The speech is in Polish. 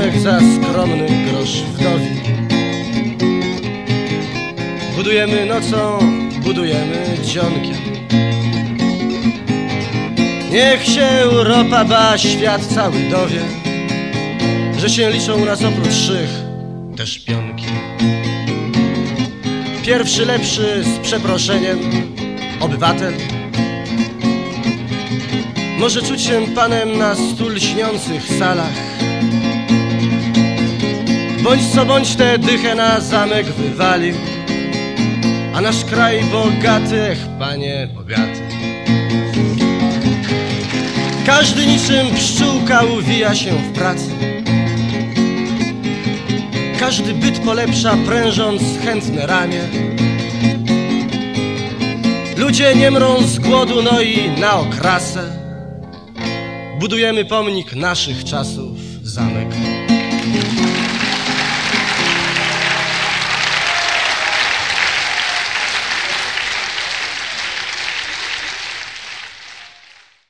za skromny grosz wdowi. Budujemy nocą, budujemy dzionkiem. Niech się Europa ba, świat cały dowie, że się liczą raz oprócz szych te szpionki. Pierwszy lepszy z przeproszeniem obywatel może czuć się panem na stu lśniących salach Bądź co bądź tę dychę na zamek wywalił, a nasz kraj bogaty, ech panie bogaty. Każdy niczym pszczółka uwija się w pracy. Każdy byt polepsza, prężąc chętne ramię. Ludzie nie mrą z głodu, no i na okrasę budujemy pomnik naszych czasów, zamek.